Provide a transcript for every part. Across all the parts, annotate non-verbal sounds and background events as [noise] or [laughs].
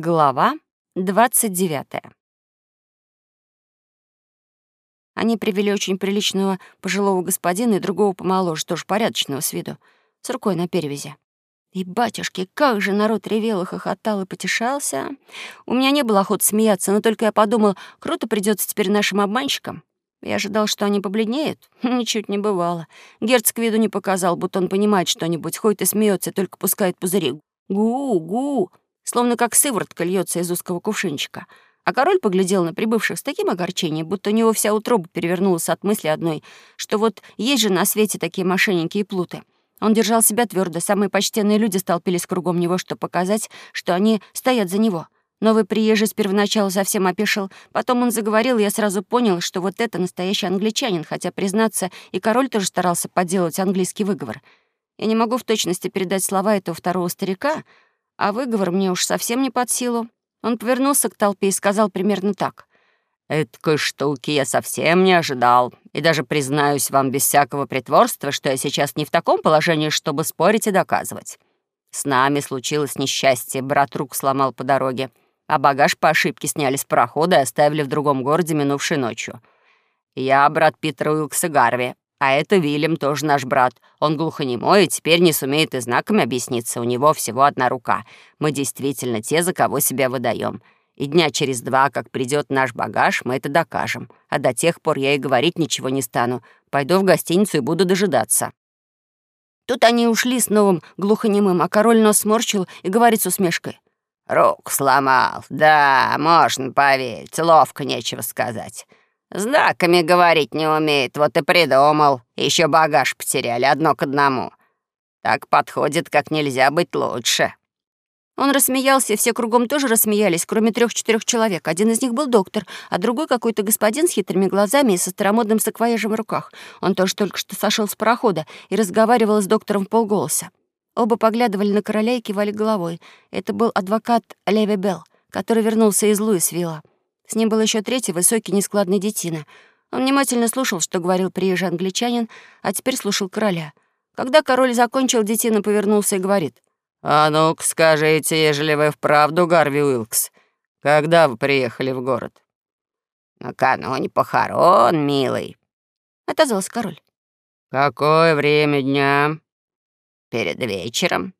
Глава 29. Они привели очень приличного пожилого господина и другого помоложе, тоже порядочного с виду, с рукой на перевязи. И, батюшки, как же народ ревел и хохотал и потешался. У меня не было охоты смеяться, но только я подумал, круто придется теперь нашим обманщикам. Я ожидал, что они побледнеют. [laughs] Ничуть не бывало. Герцог виду не показал, будто он понимает что-нибудь, ходит и смеется, только пускает пузыри. Гу-гу! Словно как сыворотка льется из узкого кувшинчика. А король поглядел на прибывших с таким огорчением, будто у него вся утроба перевернулась от мысли одной, что вот есть же на свете такие мошенники и плуты. Он держал себя твердо, самые почтенные люди столпились кругом него, чтобы показать, что они стоят за него. Новый приезжий с первоначала совсем опешил, потом он заговорил, и я сразу понял, что вот это настоящий англичанин, хотя, признаться, и король тоже старался подделать английский выговор. Я не могу в точности передать слова этого второго старика, а выговор мне уж совсем не под силу. Он повернулся к толпе и сказал примерно так. «Эткой штуки я совсем не ожидал. И даже признаюсь вам без всякого притворства, что я сейчас не в таком положении, чтобы спорить и доказывать. С нами случилось несчастье, брат рук сломал по дороге, а багаж по ошибке сняли с парохода и оставили в другом городе минувшей ночью. Я брат Питера Уилкса Гарви, а это Вильям, тоже наш брат. Он глухонемой и теперь не сумеет и знаками объясниться. У него всего одна рука. Мы действительно те, за кого себя выдаем. И дня через два, как придет наш багаж, мы это докажем. А до тех пор я и говорить ничего не стану. Пойду в гостиницу и буду дожидаться». Тут они ушли с новым глухонемым, а король нос сморщил и говорит с усмешкой. «Руку сломал. Да, можно поверить. Ловко, нечего сказать. Знаками говорить не умеет, вот и придумал. Еще багаж потеряли одно к одному. Так подходит, как нельзя быть лучше». Он рассмеялся, и все кругом тоже рассмеялись, кроме трех-четырех человек. Один из них был доктор, а другой какой-то господин с хитрыми глазами и со старомодным саквояжем в руках. Он тоже только что сошел с парохода и разговаривал с доктором в полголоса. Оба поглядывали на короля и кивали головой. Это был адвокат Леви Белл, который вернулся из Луисвилла. С ним был еще третий, высокий, нескладный детина. Он внимательно слушал, что говорил приезжий англичанин, а теперь слушал короля. Когда король закончил, детина повернулся и говорит. «А ну-ка скажите, ежели вы вправду Гарви Уилкс, когда вы приехали в город?» «Накануне похорон, милый», — отозвался король. «Какое время дня?» «Перед вечером.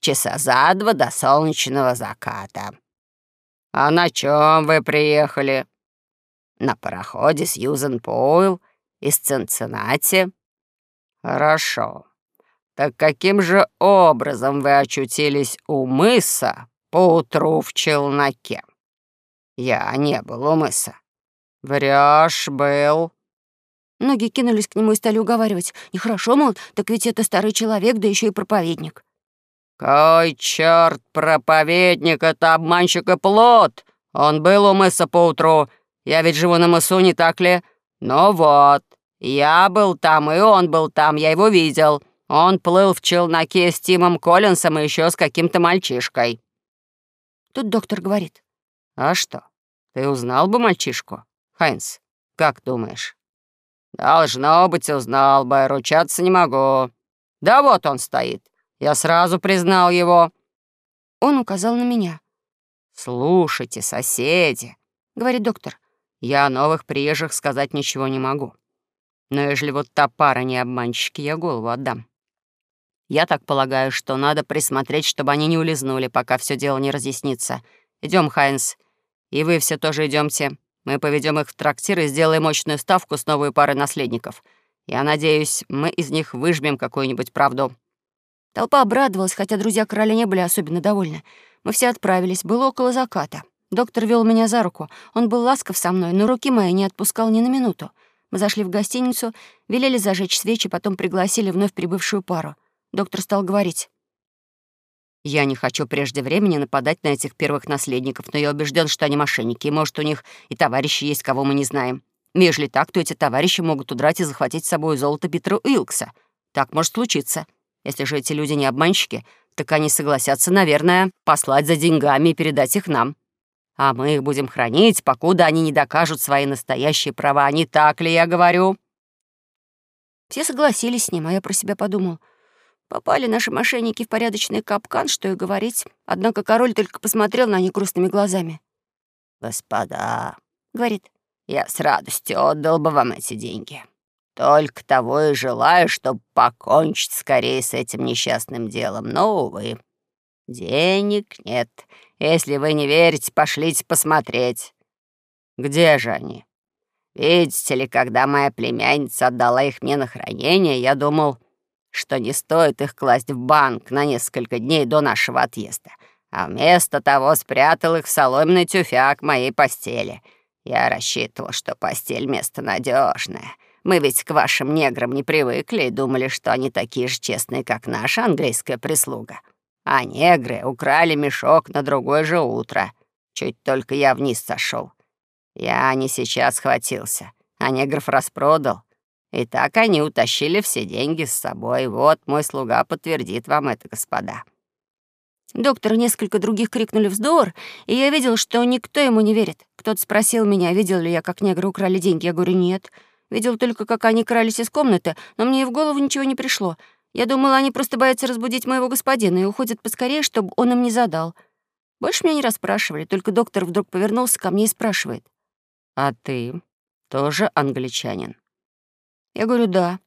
Часа за два до солнечного заката». «А на чем вы приехали?» «На пароходе Сьюзен Пойл из Цинциннати». «Хорошо. Так каким же образом вы очутились у мыса поутру в челноке?» «Я не был у мыса». «Врёшь, был». Многие кинулись к нему и стали уговаривать. «Нехорошо, мол, так ведь это старый человек, да еще и проповедник». «Кой черт, проповедник, это обманщик и плод! Он был у мыса поутру. Я ведь живу на мысу, не так ли? Ну вот, я был там, и он был там, я его видел. Он плыл в челноке с Тимом Коллинсом и еще с каким-то мальчишкой». Тут доктор говорит. «А что, ты узнал бы мальчишку, Хайнс? Как думаешь?» «Должно быть, узнал бы, ручаться не могу. Да вот он стоит. Я сразу признал его». Он указал на меня. «Слушайте, соседи», — говорит доктор, «я о новых приезжих сказать ничего не могу. Но ежели вот та пара не обманщики, я голову отдам. Я так полагаю, что надо присмотреть, чтобы они не улизнули, пока все дело не разъяснится. Идем, Хайнс. И вы все тоже идемте. Мы поведем их в трактир и сделаем мощную ставку с новой парой наследников. Я надеюсь, мы из них выжмем какую-нибудь правду». Толпа обрадовалась, хотя друзья короля не были особенно довольны. Мы все отправились, было около заката. Доктор вел меня за руку. Он был ласков со мной, но руки мои не отпускал ни на минуту. Мы зашли в гостиницу, велели зажечь свечи, потом пригласили вновь прибывшую пару. Доктор стал говорить. «Я не хочу прежде времени нападать на этих первых наследников, но я убежден, что они мошенники, и, может, у них и товарищи есть, кого мы не знаем. Ежели так, то эти товарищи могут удрать и захватить с собой золото Питера Уилкса. Так может случиться. Если же эти люди не обманщики, так они согласятся, наверное, послать за деньгами и передать их нам. А мы их будем хранить, покуда они не докажут свои настоящие права. Не так ли я говорю?» Все согласились с ним, а я про себя подумал. Попали наши мошенники в порядочный капкан, что и говорить. Однако король только посмотрел на них грустными глазами. «Господа», — говорит, — «я с радостью отдал бы вам эти деньги. Только того и желаю, чтобы покончить скорее с этим несчастным делом. Но, увы, денег нет. Если вы не верите, пошлите посмотреть. Где же они? Видите ли, когда моя племянница отдала их мне на хранение, я думал, что не стоит их класть в банк на несколько дней до нашего отъезда, а вместо того спрятал их в соломенный тюфяк моей постели. Я рассчитывал, что постель — место надежное. Мы ведь к вашим неграм не привыкли и думали, что они такие же честные, как наша английская прислуга. А негры украли мешок на другое же утро. Чуть только я вниз сошел. Я не сейчас схватился, а негров распродал. И так они утащили все деньги с собой. Вот мой слуга подтвердит вам это, господа». Доктор и несколько других крикнули вздор, и я видел, что никто ему не верит. Кто-то спросил меня, видел ли я, как негры украли деньги. Я говорю, нет. Видел только, как они крались из комнаты, но мне и в голову ничего не пришло. Я думала, они просто боятся разбудить моего господина и уходят поскорее, чтобы он им не задал. Больше меня не расспрашивали, только доктор вдруг повернулся ко мне и спрашивает. «А ты тоже англичанин?» Я говорю, да.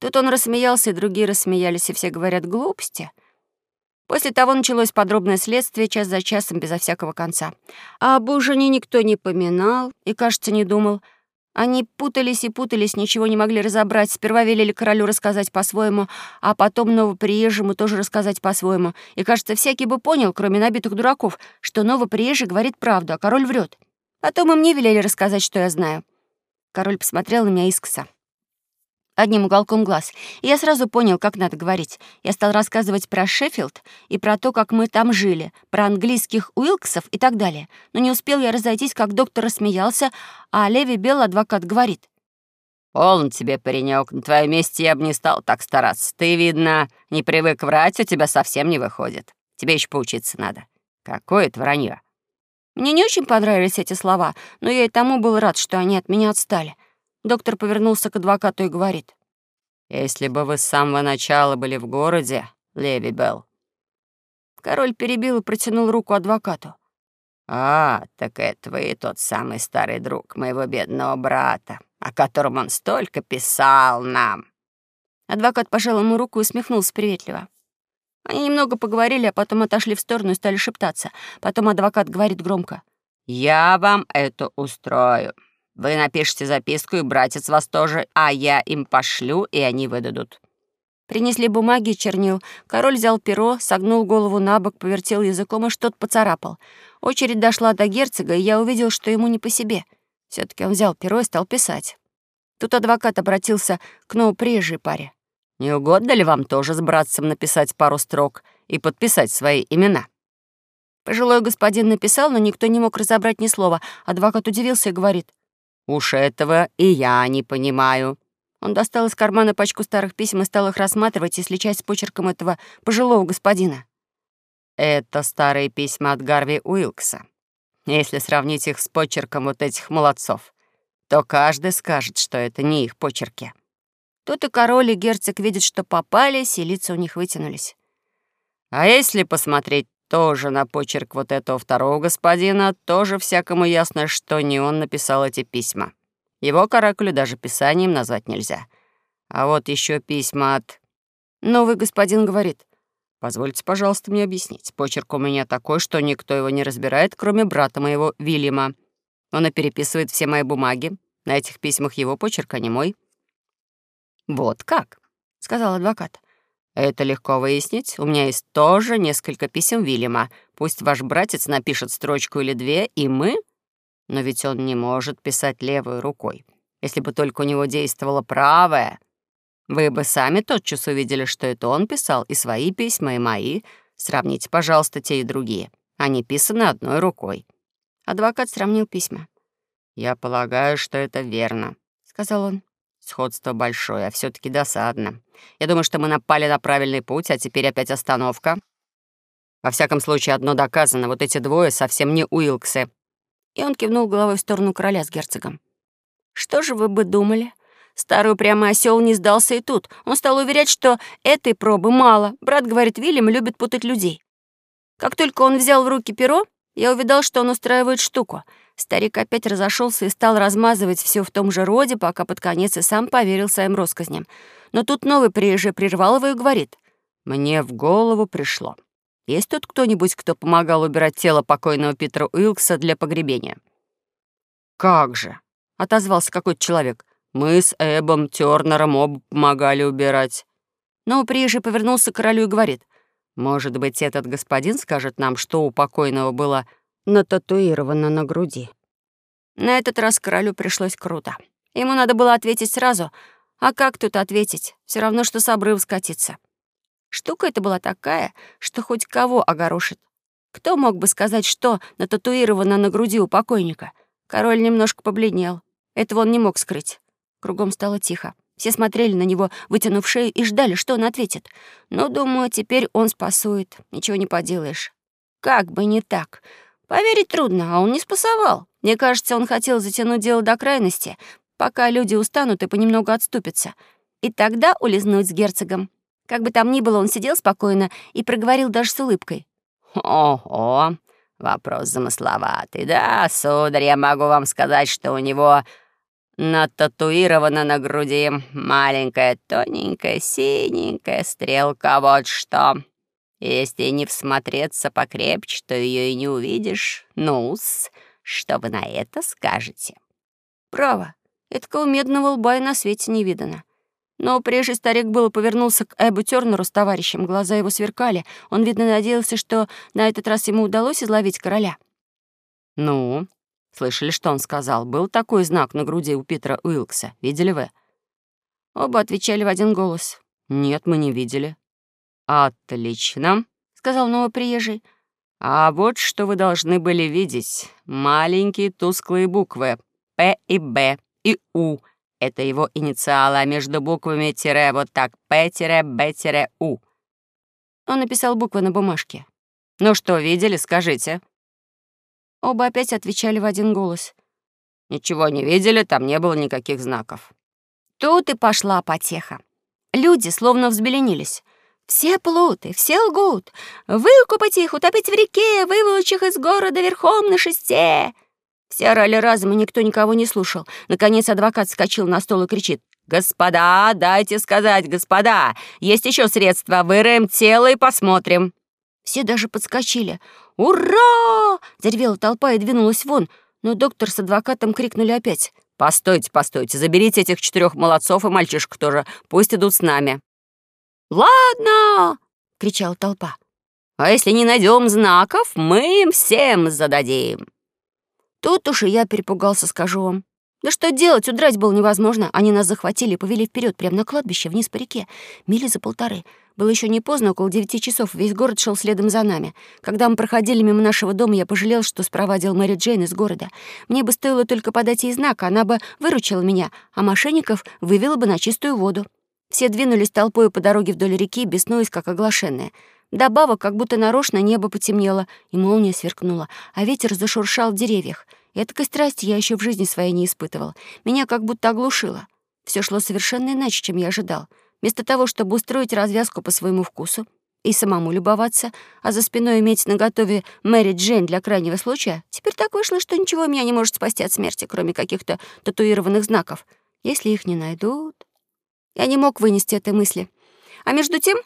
Тут он рассмеялся, и другие рассмеялись, и все говорят глупости. После того началось подробное следствие, час за часом, безо всякого конца. А об ужине никто не поминал и, кажется, не думал. Они путались и путались, ничего не могли разобрать. Сперва велели королю рассказать по-своему, а потом новоприезжему тоже рассказать по-своему. И, кажется, всякий бы понял, кроме набитых дураков, что новоприезжий говорит правду, а король врет. Потом им не велели рассказать, что я знаю. Король посмотрел на меня искоса одним уголком глаз, и я сразу понял, как надо говорить. Я стал рассказывать про Шеффилд и про то, как мы там жили, про английских Уилксов и так далее. Но не успел я разойтись, как доктор рассмеялся, а Леви Белл, адвокат, говорит. «Полно тебе, паренек, на твоем месте я бы не стал так стараться. Ты, видно, не привык врать, у тебя совсем не выходит. Тебе еще поучиться надо. Какое это вранье. Мне не очень понравились эти слова, но я и тому был рад, что они от меня отстали. Доктор повернулся к адвокату и говорит. «Если бы вы с самого начала были в городе, Леви Белл». Король перебил и протянул руку адвокату. «А, так это вы тот самый старый друг моего бедного брата, о котором он столько писал нам». Адвокат пожал ему руку и усмехнулся приветливо. Они немного поговорили, а потом отошли в сторону и стали шептаться. Потом адвокат говорит громко. «Я вам это устрою. Вы напишите записку, и братец вас тоже, а я им пошлю, и они выдадут». Принесли бумаги и чернил. Король взял перо, согнул голову на бок, повертел языком и что-то поцарапал. Очередь дошла до герцога, и я увидел, что ему не по себе. все таки он взял перо и стал писать. Тут адвокат обратился к новоприезжей паре. «Не угодно ли вам тоже с братцем написать пару строк и подписать свои имена?» Пожилой господин написал, но никто не мог разобрать ни слова. Адвокат удивился и говорит. Уж этого и я не понимаю». Он достал из кармана пачку старых писем и стал их рассматривать и сличать с почерком этого пожилого господина. «Это старые письма от Гарви Уилкса. Если сравнить их с почерком вот этих молодцов, то каждый скажет, что это не их почерки». Тут и король, и герцог видят, что попались, и лица у них вытянулись. А если посмотреть тоже на почерк вот этого второго господина, тоже всякому ясно, что не он написал эти письма. Его каракулю даже писанием назвать нельзя. А вот еще письма от... Новый господин говорит. «Позвольте, пожалуйста, мне объяснить. Почерк у меня такой, что никто его не разбирает, кроме брата моего, Вильяма. Он и переписывает все мои бумаги. На этих письмах его почерк, а не мой». «Вот как?» — сказал адвокат. Это легко выяснить. У меня есть тоже несколько писем Вильяма. Пусть ваш братец напишет строчку или две, и мы... Но ведь он не может писать левой рукой. Если бы только у него действовала правая, вы бы сами тотчас увидели, что это он писал, и свои письма, и мои. Сравните, пожалуйста, те и другие. Они писаны одной рукой. Адвокат сравнил письма. «Я полагаю, что это верно», — сказал он. Сходство большое, а все таки досадно. Я думаю, что мы напали на правильный путь, а теперь опять остановка. Во всяком случае, одно доказано. Вот эти двое совсем не Уилксы. И он кивнул головой в сторону короля с герцогом. Что же вы бы думали? Старый упрямый осел не сдался и тут. Он стал уверять, что этой пробы мало. Брат говорит, Вильям любит путать людей. Как только он взял в руки перо, я увидал, что он устраивает штуку. Старик опять разошелся и стал размазывать все в том же роде, пока под конец и сам поверил своим россказням. Но тут новый приезжий прервал его и говорит. «Мне в голову пришло. Есть тут кто-нибудь, кто помогал убирать тело покойного Питера Уилкса для погребения?» «Как же!» — отозвался какой-то человек. «Мы с Эбом Тёрнером оба помогали убирать». Но приезжий повернулся к королю и говорит. «Может быть, этот господин скажет нам, что у покойного было нататуировано на груди?» На этот раз королю пришлось круто. Ему надо было ответить сразу. А как тут ответить? Все равно, что с обрыва скатиться. Штука эта была такая, что хоть кого огорошит. Кто мог бы сказать, что нататуировано на груди у покойника? Король немножко побледнел. Этого он не мог скрыть. Кругом стало тихо. Все смотрели на него, вытянув шею, и ждали, что он ответит. Но, думаю, теперь он спасует. Ничего не поделаешь. Как бы не так. Поверить трудно, а он не спасовал. Мне кажется, он хотел затянуть дело до крайности, пока люди устанут и понемногу отступятся. И тогда улизнуть с герцогом. Как бы там ни было, он сидел спокойно и проговорил даже с улыбкой. «Ого, вопрос замысловатый. Да, сударь, я могу вам сказать, что у него нататуирована на груди маленькая, тоненькая, синенькая стрелка, вот что. Если не всмотреться покрепче, то ее и не увидишь. Ну-с, что вы на это скажете?» «Право, этого медного лба и на свете не видано. Но прежде старик было повернулся к Эбу Тёрнеру с товарищем. Глаза его сверкали. Он, видно, надеялся, что на этот раз ему удалось изловить короля. «Ну, слышали, что он сказал? Был такой знак на груди у Питера Уилкса. Видели вы?» Оба отвечали в один голос. «Нет, мы не видели». «Отлично», — сказал новоприезжий. «А вот что вы должны были видеть. Маленькие тусклые буквы «П» и «Б» и «У» Это его инициалы, а между буквами тире вот так П-Б-У. Он написал буквы на бумажке. «Ну что, видели, скажите?» Оба опять отвечали в один голос. «Ничего не видели, там не было никаких знаков». Тут и пошла потеха. Люди словно взбеленились. Все плуты, все лгут. Выкупать их, утопить в реке, выволочь их из города верхом на шесте. Все орали разом, и никто никого не слушал. Наконец адвокат скочил на стол и кричит. «Господа, дайте сказать, господа! Есть еще средства, выроем тело и посмотрим!» Все даже подскочили. «Ура!» — заревела толпа и двинулась вон, но доктор с адвокатом крикнули опять. «Постойте, постойте, заберите этих четырех молодцов и мальчишку тоже, пусть идут с нами». «Ладно!» — кричала толпа. «А если не найдем знаков, мы им всем зададим!» Тут уж и я перепугался, скажу вам. Да что делать, удрать было невозможно. Они нас захватили и повели вперед, прямо на кладбище, вниз по реке. Мили за полторы. Было еще не поздно, около девяти часов. Весь город шел следом за нами. Когда мы проходили мимо нашего дома, я пожалел, что спровадил Мэри Джейн из города. Мне бы стоило только подать ей знак, она бы выручила меня, а мошенников вывела бы на чистую воду. Все двинулись толпой по дороге вдоль реки, беснуясь, как оглашенные. Добавок, как будто нарочно небо потемнело, и молния сверкнула, а ветер зашуршал в деревьях. И такой страсти я еще в жизни своей не испытывал. Меня как будто оглушило. Все шло совершенно иначе, чем я ожидал. Вместо того, чтобы устроить развязку по своему вкусу и самому любоваться, а за спиной иметь наготове Мэри Джейн для крайнего случая, теперь так вышло, что ничего меня не может спасти от смерти, кроме каких-то татуированных знаков. Если их не найдут... Я не мог вынести этой мысли. А между тем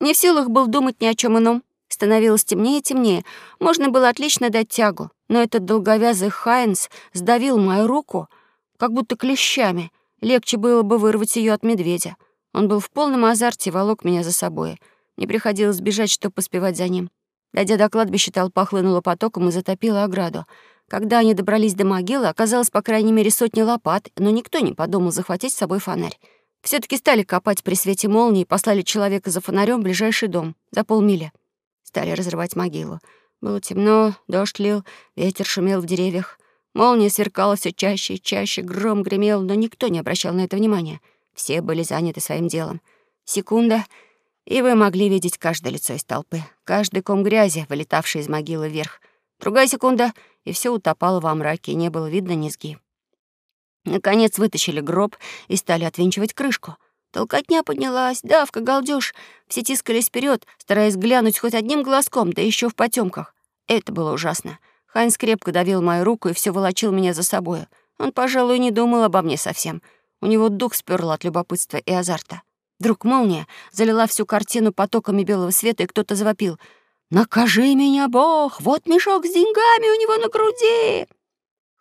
не в силах был думать ни о чем ином. Становилось темнее и темнее. Можно было отлично дать тягу, но этот долговязый Хайнс сдавил мою руку, как будто клещами. Легче было бы вырвать ее от медведя. Он был в полном азарте и волок меня за собой. Не приходилось бежать, чтобы поспевать за ним. Дойдя до кладбища, толпа хлынула потоком и затопила ограду. Когда они добрались до могилы, оказалось, по крайней мере, сотни лопат, но никто не подумал захватить с собой фонарь все таки стали копать при свете молнии и послали человека за фонарем в ближайший дом, за полмили. Стали разрывать могилу. Было темно, дождь лил, ветер шумел в деревьях. Молния сверкала все чаще и чаще, гром гремел, но никто не обращал на это внимания. Все были заняты своим делом. Секунда, и вы могли видеть каждое лицо из толпы, каждый ком грязи, вылетавший из могилы вверх. Другая секунда, и все утопало во мраке, и не было видно низги. Наконец вытащили гроб и стали отвинчивать крышку. Толкотня поднялась, давка, галдёж. Все тискались вперед, стараясь глянуть хоть одним глазком, да еще в потемках. Это было ужасно. Хайнс крепко давил мою руку и все волочил меня за собой. Он, пожалуй, не думал обо мне совсем. У него дух спёрл от любопытства и азарта. Вдруг молния залила всю картину потоками белого света, и кто-то завопил. «Накажи меня, Бог! Вот мешок с деньгами у него на груди!»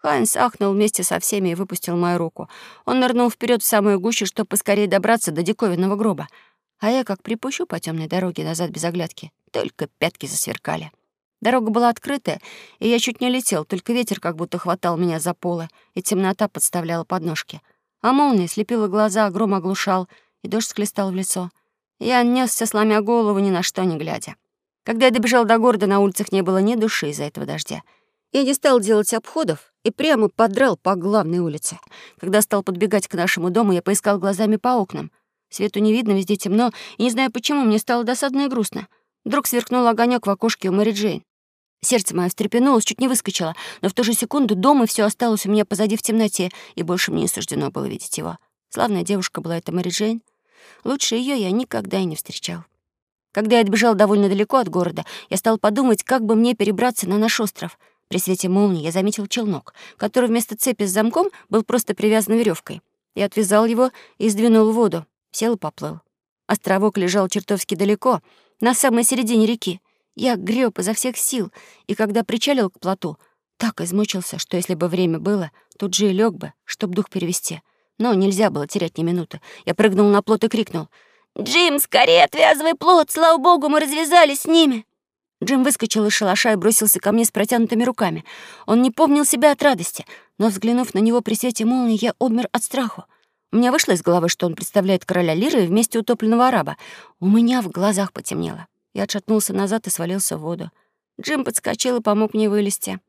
Хайнс ахнул вместе со всеми и выпустил мою руку. Он нырнул вперед в самую гущу, чтобы поскорее добраться до диковинного гроба. А я как припущу по темной дороге назад без оглядки. Только пятки засверкали. Дорога была открытая, и я чуть не летел, только ветер как будто хватал меня за полы, и темнота подставляла подножки. А молния слепила глаза, гром оглушал, и дождь склестал в лицо. Я несся, сломя голову, ни на что не глядя. Когда я добежал до города, на улицах не было ни души из-за этого дождя. Я не стал делать обходов и прямо подрал по главной улице. Когда стал подбегать к нашему дому, я поискал глазами по окнам. Свету не видно, везде темно, и не знаю почему, мне стало досадно и грустно. Вдруг сверкнул огонек в окошке у Мэри Джейн. Сердце мое встрепенулось, чуть не выскочило, но в ту же секунду дом и все осталось у меня позади в темноте, и больше мне не суждено было видеть его. Славная девушка была эта Мэри Джейн. Лучше ее я никогда и не встречал. Когда я отбежал довольно далеко от города, я стал подумать, как бы мне перебраться на наш остров — при свете молнии я заметил челнок, который вместо цепи с замком был просто привязан веревкой. Я отвязал его и сдвинул в воду. Сел и поплыл. Островок лежал чертовски далеко, на самой середине реки. Я греб изо всех сил, и когда причалил к плоту, так измучился, что если бы время было, тут же и лег бы, чтоб дух перевести. Но нельзя было терять ни минуты. Я прыгнул на плот и крикнул. «Джим, скорее отвязывай плот! Слава богу, мы развязались с ними!» Джим выскочил из шалаша и бросился ко мне с протянутыми руками. Он не помнил себя от радости, но, взглянув на него при свете молнии, я обмер от страху. У меня вышло из головы, что он представляет короля Лиры вместе утопленного араба. У меня в глазах потемнело. Я отшатнулся назад и свалился в воду. Джим подскочил и помог мне вылезти.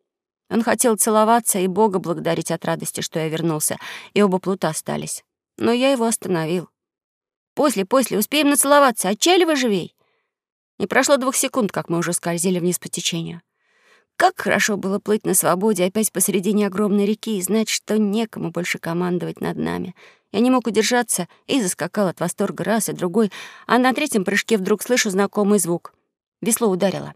Он хотел целоваться и Бога благодарить от радости, что я вернулся, и оба плута остались. Но я его остановил. «После, после, успеем нацеловаться, отчаливай живей!» Не прошло двух секунд, как мы уже скользили вниз по течению. Как хорошо было плыть на свободе опять посередине огромной реки и знать, что некому больше командовать над нами. Я не мог удержаться и заскакал от восторга раз и другой, а на третьем прыжке вдруг слышу знакомый звук. Весло ударило.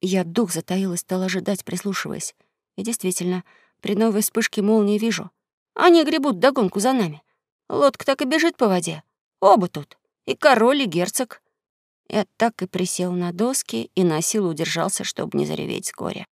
Я дух затаил и стал ожидать, прислушиваясь. И действительно, при новой вспышке молнии вижу. Они гребут догонку за нами. Лодка так и бежит по воде. Оба тут. И король, и герцог. Я так и присел на доски и на силу удержался, чтобы не зареветь с горя.